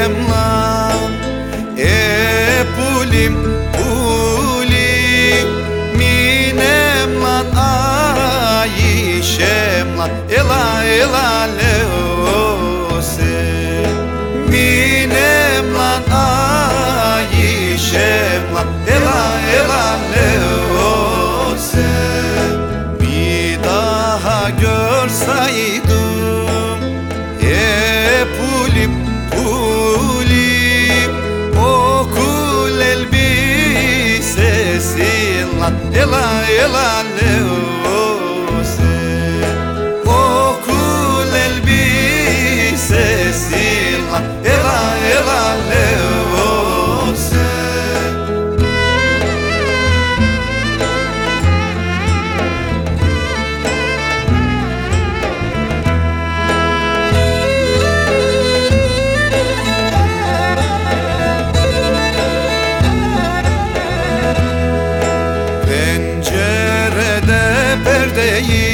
nem la E pulim pulim. Minem lan ayişem lan. Ela ela. Yeah.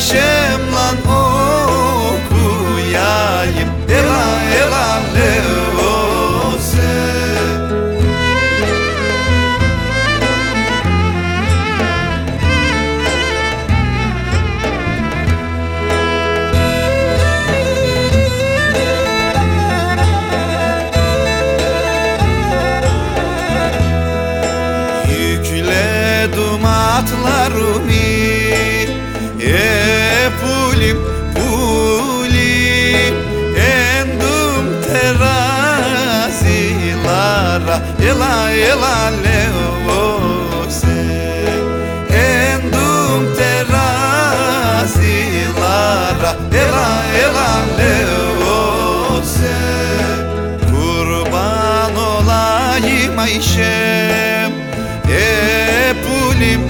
Ayşem pulim pulim Endim terazilara Ela ela levose. Endim terazilara Ela ela levose. Kurban olayım Ayşem E pulim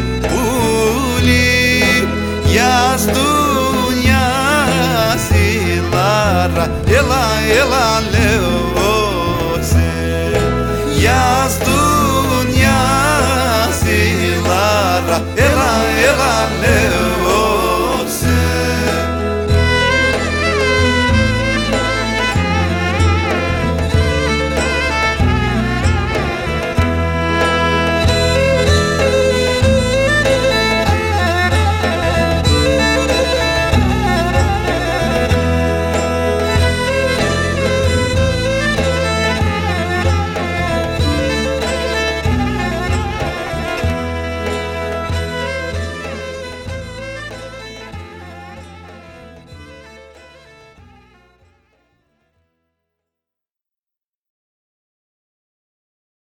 dünyasılara Ela ela le